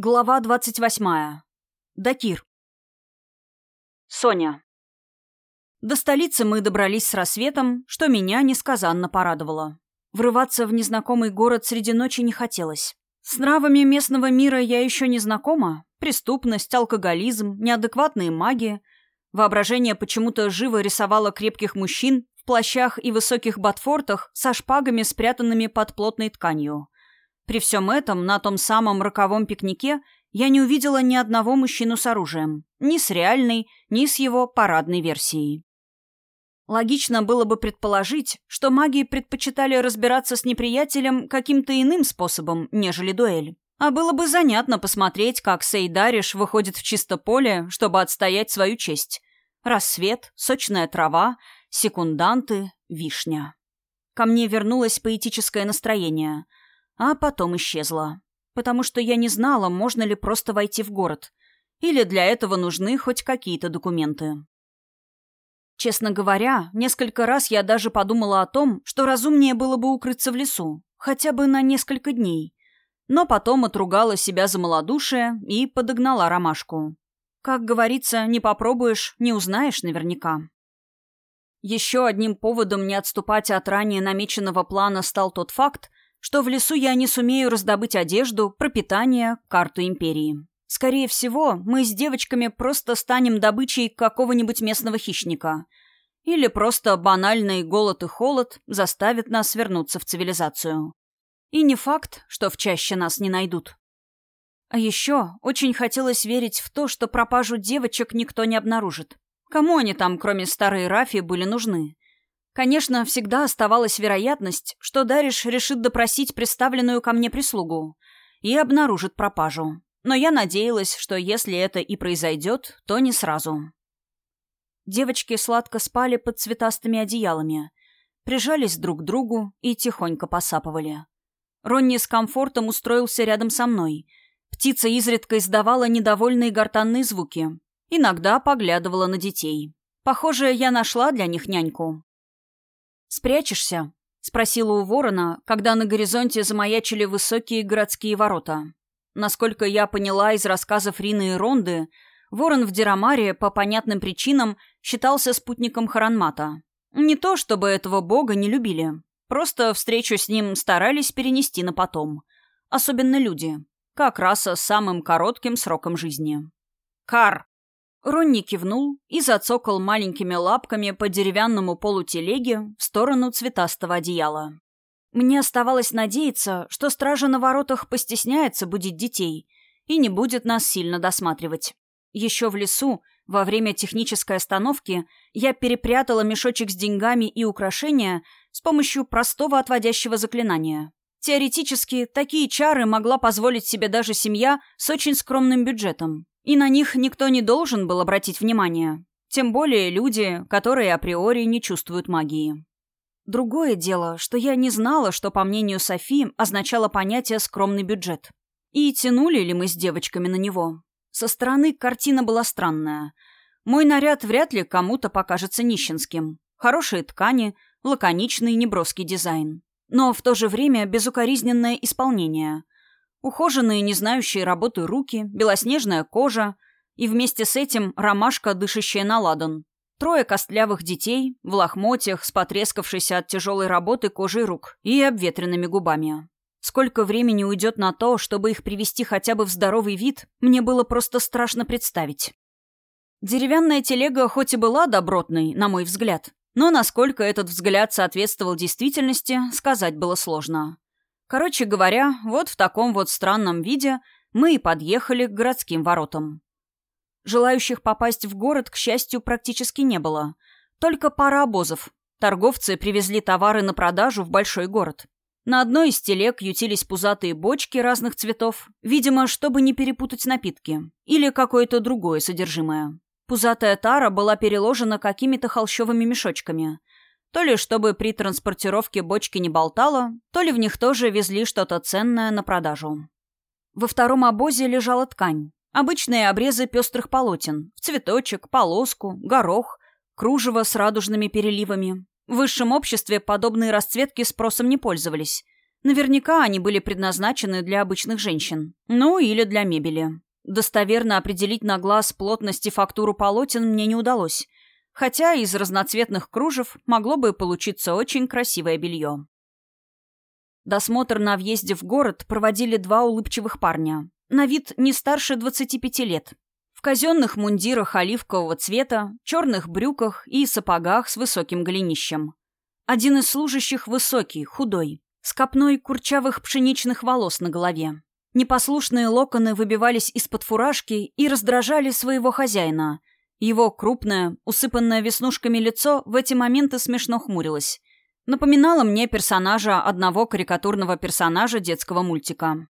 Глава двадцать восьмая. Дакир. Соня. До столицы мы добрались с рассветом, что меня несказанно порадовало. Врываться в незнакомый город среди ночи не хотелось. С нравами местного мира я еще не знакома. Преступность, алкоголизм, неадекватные маги. Воображение почему-то живо рисовало крепких мужчин в плащах и высоких ботфортах со шпагами, спрятанными под плотной тканью – при всем этом, на том самом роковом пикнике я не увидела ни одного мужчину с оружием. Ни с реальной, ни с его парадной версией. Логично было бы предположить, что маги предпочитали разбираться с неприятелем каким-то иным способом, нежели дуэль. А было бы занятно посмотреть, как Сейдариш выходит в чисто поле, чтобы отстоять свою честь. Рассвет, сочная трава, секунданты, вишня. Ко мне вернулось поэтическое настроение — а потом исчезла. Потому что я не знала, можно ли просто войти в город. Или для этого нужны хоть какие-то документы. Честно говоря, несколько раз я даже подумала о том, что разумнее было бы укрыться в лесу, хотя бы на несколько дней. Но потом отругала себя за малодушие и подогнала ромашку. Как говорится, не попробуешь, не узнаешь наверняка. Еще одним поводом не отступать от ранее намеченного плана стал тот факт, что в лесу я не сумею раздобыть одежду, пропитание, карту империи. Скорее всего, мы с девочками просто станем добычей какого-нибудь местного хищника. Или просто банальный голод и холод заставят нас вернуться в цивилизацию. И не факт, что в чаще нас не найдут. А еще очень хотелось верить в то, что пропажу девочек никто не обнаружит. Кому они там, кроме старой Рафи, были нужны? Конечно, всегда оставалась вероятность, что Дариш решит допросить представленную ко мне прислугу и обнаружит пропажу. Но я надеялась, что если это и произойдет, то не сразу. Девочки сладко спали под цветастыми одеялами, прижались друг к другу и тихонько посапывали. Ронни с комфортом устроился рядом со мной. Птица изредка издавала недовольные гортанные звуки. Иногда поглядывала на детей. Похоже, я нашла для них няньку. «Спрячешься?» — спросила у ворона, когда на горизонте замаячили высокие городские ворота. Насколько я поняла из рассказов Рины и Ронды, ворон в Дирамаре по понятным причинам считался спутником Харанмата. Не то, чтобы этого бога не любили. Просто встречу с ним старались перенести на потом. Особенно люди. Как раса с самым коротким сроком жизни. «Кар!» Ронни кивнул и зацокал маленькими лапками по деревянному полу телеги в сторону цветастого одеяла. Мне оставалось надеяться, что стража на воротах постесняется будить детей и не будет нас сильно досматривать. Еще в лесу, во время технической остановки, я перепрятала мешочек с деньгами и украшения с помощью простого отводящего заклинания. Теоретически, такие чары могла позволить себе даже семья с очень скромным бюджетом. И на них никто не должен был обратить внимание. Тем более люди, которые априори не чувствуют магии. Другое дело, что я не знала, что, по мнению Софи, означало понятие «скромный бюджет». И тянули ли мы с девочками на него? Со стороны картина была странная. Мой наряд вряд ли кому-то покажется нищенским. Хорошие ткани, лаконичный неброский дизайн. Но в то же время безукоризненное исполнение. Ухоженные, не знающие работы руки, белоснежная кожа и вместе с этим ромашка, дышащая на ладан. Трое костлявых детей в лохмотьях с потрескавшейся от тяжелой работы кожей рук и обветренными губами. Сколько времени уйдет на то, чтобы их привести хотя бы в здоровый вид, мне было просто страшно представить. Деревянная телега хоть и была добротной, на мой взгляд, но насколько этот взгляд соответствовал действительности, сказать было сложно. Короче говоря, вот в таком вот странном виде мы и подъехали к городским воротам. Желающих попасть в город, к счастью, практически не было. Только пара обозов. Торговцы привезли товары на продажу в большой город. На одной из телег ютились пузатые бочки разных цветов, видимо, чтобы не перепутать напитки, или какое-то другое содержимое. Пузатая тара была переложена какими-то холщовыми мешочками. То ли чтобы при транспортировке бочки не болтало, то ли в них тоже везли что-то ценное на продажу. Во втором обозе лежала ткань. Обычные обрезы пестрых полотен. В цветочек, полоску, горох, кружево с радужными переливами. В высшем обществе подобные расцветки спросом не пользовались. Наверняка они были предназначены для обычных женщин. Ну, или для мебели. Достоверно определить на глаз плотность и фактуру полотен мне не удалось, хотя из разноцветных кружев могло бы получиться очень красивое белье. Досмотр на въезде в город проводили два улыбчивых парня. На вид не старше 25 лет. В казенных мундирах оливкового цвета, черных брюках и сапогах с высоким голенищем. Один из служащих высокий, худой, с копной курчавых пшеничных волос на голове. Непослушные локоны выбивались из-под фуражки и раздражали своего хозяина. Его крупное, усыпанное веснушками лицо в эти моменты смешно хмурилось. Напоминало мне персонажа одного карикатурного персонажа детского мультика.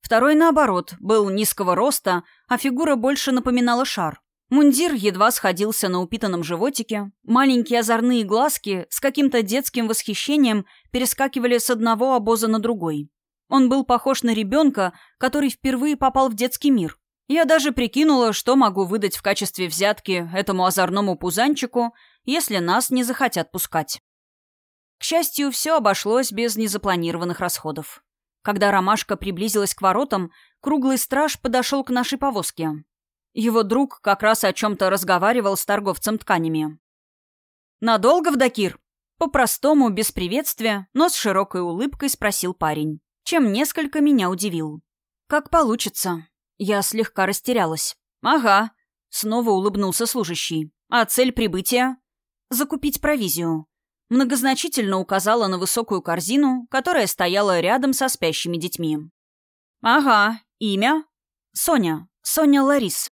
Второй, наоборот, был низкого роста, а фигура больше напоминала шар. Мундир едва сходился на упитанном животике, маленькие озорные глазки с каким-то детским восхищением перескакивали с одного обоза на другой. Он был похож на ребенка, который впервые попал в детский мир. Я даже прикинула, что могу выдать в качестве взятки этому озорному пузанчику, если нас не захотят пускать. К счастью, все обошлось без незапланированных расходов. Когда ромашка приблизилась к воротам, круглый страж подошел к нашей повозке. Его друг как раз о чем-то разговаривал с торговцем тканями. «Надолго в Дакир?» По-простому, без приветствия, но с широкой улыбкой спросил парень, чем несколько меня удивил. «Как получится». Я слегка растерялась. «Ага», — снова улыбнулся служащий. «А цель прибытия?» «Закупить провизию многозначительно указала на высокую корзину, которая стояла рядом со спящими детьми. «Ага, имя?» «Соня. Соня Ларис».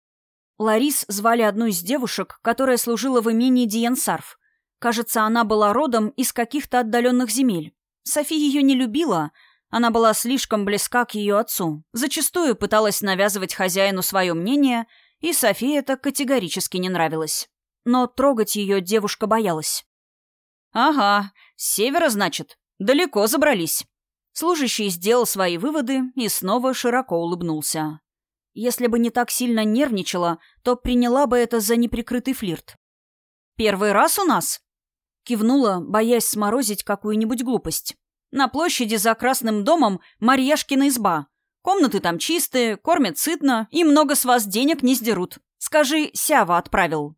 Ларис звали одну из девушек, которая служила в имении Диенсарф. Кажется, она была родом из каких-то отдаленных земель. Софи ее не любила, она была слишком близка к ее отцу, зачастую пыталась навязывать хозяину свое мнение, и Софи это категорически не нравилось. Но трогать ее девушка боялась. «Ага, с севера, значит. Далеко забрались». Служащий сделал свои выводы и снова широко улыбнулся. Если бы не так сильно нервничала, то приняла бы это за неприкрытый флирт. «Первый раз у нас?» Кивнула, боясь сморозить какую-нибудь глупость. «На площади за Красным домом Марьяшкина изба. Комнаты там чистые, кормят сытно и много с вас денег не сдерут. Скажи, Сява отправил».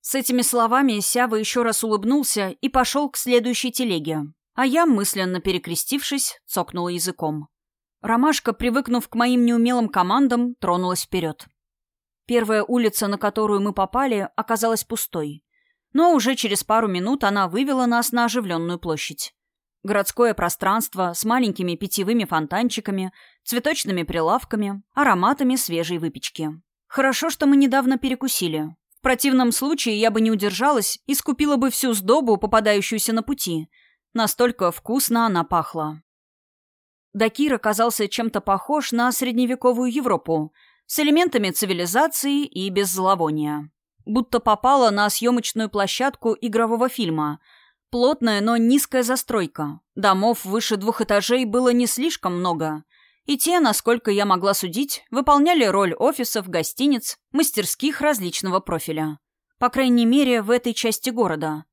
С этими словами Сява еще раз улыбнулся и пошел к следующей телеге. А я, мысленно перекрестившись, цокнула языком. Ромашка, привыкнув к моим неумелым командам, тронулась вперед. Первая улица, на которую мы попали, оказалась пустой. Но уже через пару минут она вывела нас на оживленную площадь. Городское пространство с маленькими питьевыми фонтанчиками, цветочными прилавками, ароматами свежей выпечки. Хорошо, что мы недавно перекусили противном случае я бы не удержалась и скупила бы всю сдобу, попадающуюся на пути. Настолько вкусно она пахла. Дакир оказался чем-то похож на средневековую Европу, с элементами цивилизации и без зловония. Будто попала на съемочную площадку игрового фильма. Плотная, но низкая застройка. Домов выше двух этажей было не слишком много — и те, насколько я могла судить, выполняли роль офисов, гостиниц, мастерских различного профиля. По крайней мере, в этой части города.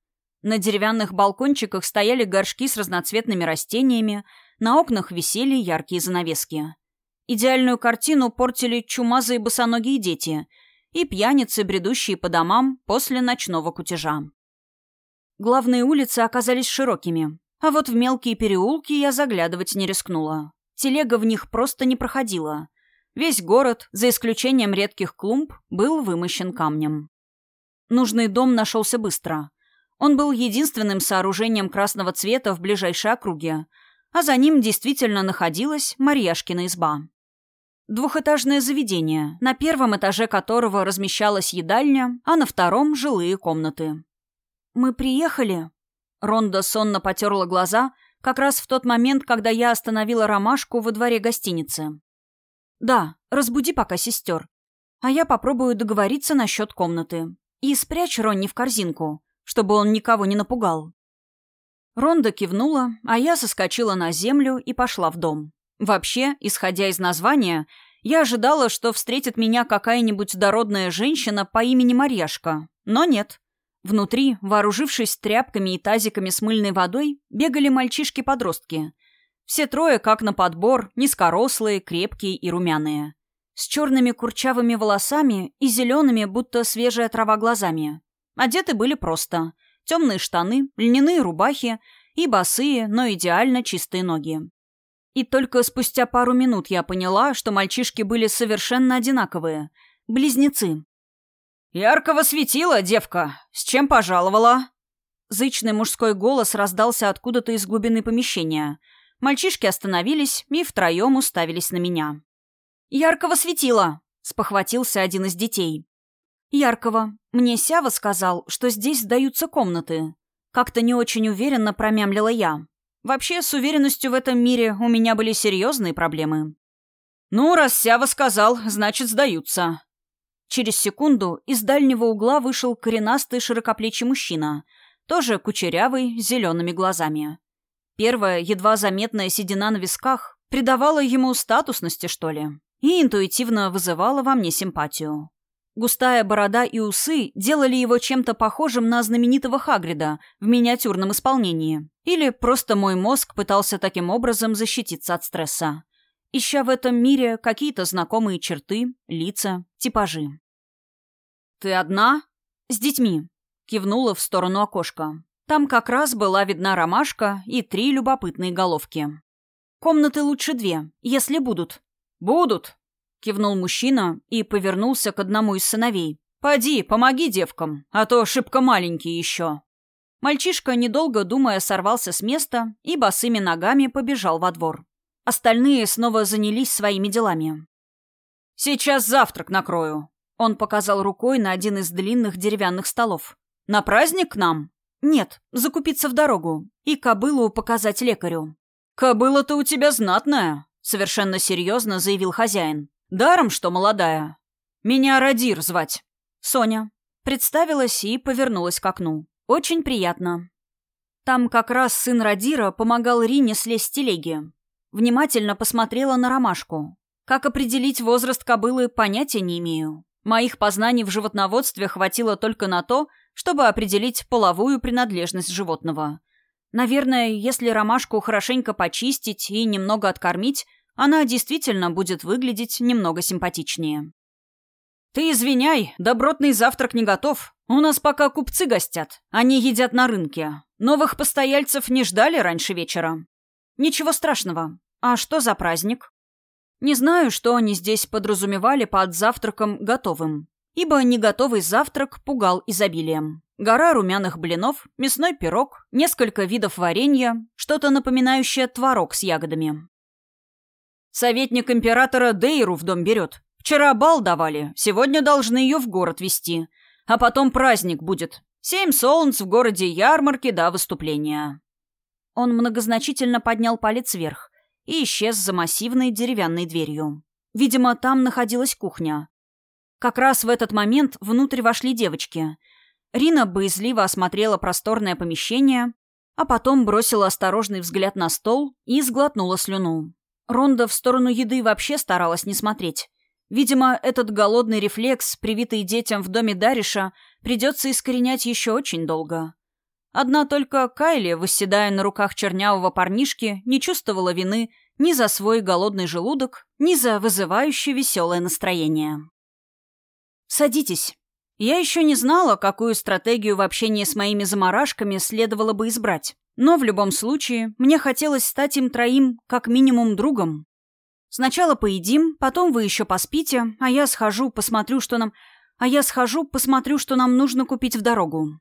На деревянных балкончиках стояли горшки с разноцветными растениями, на окнах висели яркие занавески. Идеальную картину портили чумазые босоногие дети и пьяницы, бредущие по домам после ночного кутежа. Главные улицы оказались широкими, а вот в мелкие переулки я заглядывать не рискнула. Телега в них просто не проходила. Весь город, за исключением редких клумб, был вымощен камнем. Нужный дом нашелся быстро. Он был единственным сооружением красного цвета в ближайшей округе, а за ним действительно находилась Марьяшкина изба. Двухэтажное заведение, на первом этаже которого размещалась едальня, а на втором — жилые комнаты. «Мы приехали?» Ронда сонно потерла глаза как раз в тот момент, когда я остановила ромашку во дворе гостиницы. «Да, разбуди пока сестер. А я попробую договориться насчет комнаты. И спрячь Ронни в корзинку, чтобы он никого не напугал». Ронда кивнула, а я соскочила на землю и пошла в дом. Вообще, исходя из названия, я ожидала, что встретит меня какая-нибудь дородная женщина по имени Марьяшка. Но нет. Внутри, вооружившись тряпками и тазиками с мыльной водой, бегали мальчишки-подростки. Все трое, как на подбор, низкорослые, крепкие и румяные. С черными курчавыми волосами и зелеными, будто свежая трава глазами. Одеты были просто. Темные штаны, льняные рубахи и босые, но идеально чистые ноги. И только спустя пару минут я поняла, что мальчишки были совершенно одинаковые. Близнецы. «Яркого светила, девка! С чем пожаловала?» Зычный мужской голос раздался откуда-то из глубины помещения. Мальчишки остановились и втроем уставились на меня. «Яркого светила!» — спохватился один из детей. «Яркого. Мне Сява сказал, что здесь сдаются комнаты». Как-то не очень уверенно промямлила я. Вообще, с уверенностью в этом мире у меня были серьезные проблемы. «Ну, раз Сява сказал, значит, сдаются». Через секунду из дальнего угла вышел коренастый широкоплечий мужчина, тоже кучерявый, с зелеными глазами. Первая, едва заметная седина на висках придавала ему статусности, что ли, и интуитивно вызывала во мне симпатию. Густая борода и усы делали его чем-то похожим на знаменитого Хагрида в миниатюрном исполнении. Или просто мой мозг пытался таким образом защититься от стресса. Ища в этом мире какие-то знакомые черты, лица, типажи. «Ты одна?» «С детьми», — кивнула в сторону окошка. Там как раз была видна ромашка и три любопытные головки. «Комнаты лучше две, если будут». «Будут», Кивнул мужчина и повернулся к одному из сыновей. «Поди, помоги девкам, а то шибко маленькие еще». Мальчишка, недолго думая, сорвался с места и босыми ногами побежал во двор. Остальные снова занялись своими делами. «Сейчас завтрак накрою», — он показал рукой на один из длинных деревянных столов. «На праздник к нам?» «Нет, закупиться в дорогу и кобылу показать лекарю». «Кобыла-то у тебя знатная», — совершенно серьезно заявил хозяин. Даром, что молодая. Меня Радир звать. Соня. Представилась и повернулась к окну. Очень приятно. Там как раз сын Радира помогал Рине слезть с телеги. Внимательно посмотрела на ромашку. Как определить возраст кобылы, понятия не имею. Моих познаний в животноводстве хватило только на то, чтобы определить половую принадлежность животного. Наверное, если ромашку хорошенько почистить и немного откормить, она действительно будет выглядеть немного симпатичнее. «Ты извиняй, добротный завтрак не готов. У нас пока купцы гостят. Они едят на рынке. Новых постояльцев не ждали раньше вечера». «Ничего страшного. А что за праздник?» Не знаю, что они здесь подразумевали под завтраком готовым. Ибо неготовый завтрак пугал изобилием. Гора румяных блинов, мясной пирог, несколько видов варенья, что-то напоминающее творог с ягодами. Советник императора Дейру в дом берет. Вчера бал давали, сегодня должны ее в город вести. А потом праздник будет. Семь солнц в городе ярмарки до выступления». Он многозначительно поднял палец вверх и исчез за массивной деревянной дверью. Видимо, там находилась кухня. Как раз в этот момент внутрь вошли девочки. Рина боязливо осмотрела просторное помещение, а потом бросила осторожный взгляд на стол и сглотнула слюну. Ронда в сторону еды вообще старалась не смотреть. Видимо, этот голодный рефлекс, привитый детям в доме Дариша, придется искоренять еще очень долго. Одна только Кайли, восседая на руках чернявого парнишки, не чувствовала вины ни за свой голодный желудок, ни за вызывающее веселое настроение. «Садитесь», я еще не знала, какую стратегию в общении с моими заморашками следовало бы избрать. Но в любом случае, мне хотелось стать им троим как минимум другом. Сначала поедим, потом вы еще поспите, а я схожу, посмотрю, что нам... А я схожу, посмотрю, что нам нужно купить в дорогу.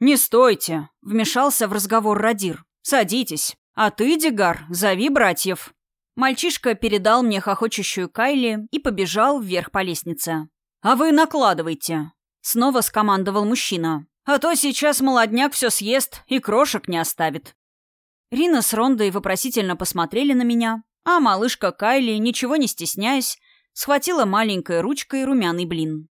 «Не стойте!» — вмешался в разговор Радир. «Садитесь. А ты, Дигар, зови братьев». Мальчишка передал мне хохочущую Кайли и побежал вверх по лестнице. «А вы накладывайте», Снова скомандовал мужчина. «А то сейчас молодняк все съест и крошек не оставит». Рина с Рондой вопросительно посмотрели на меня, а малышка Кайли, ничего не стесняясь, схватила маленькой ручкой румяный блин.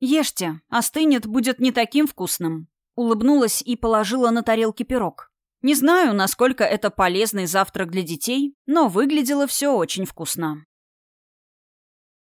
«Ешьте, остынет, будет не таким вкусным», — улыбнулась и положила на тарелке пирог. Не знаю, насколько это полезный завтрак для детей, но выглядело все очень вкусно.